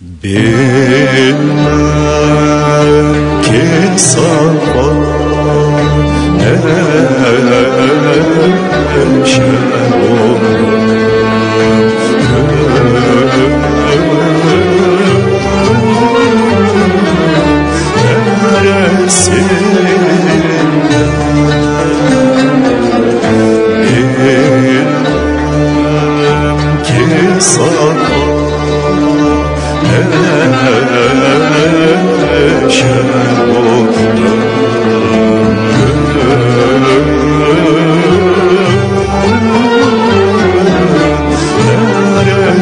Bilmem ki safa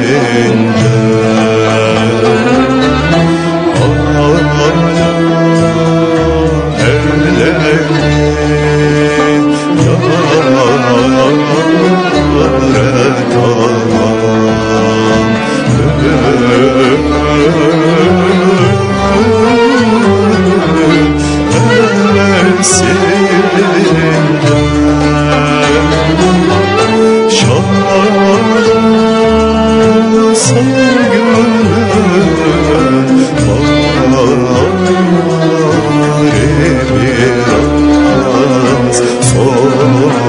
in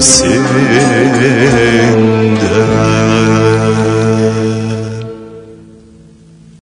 север.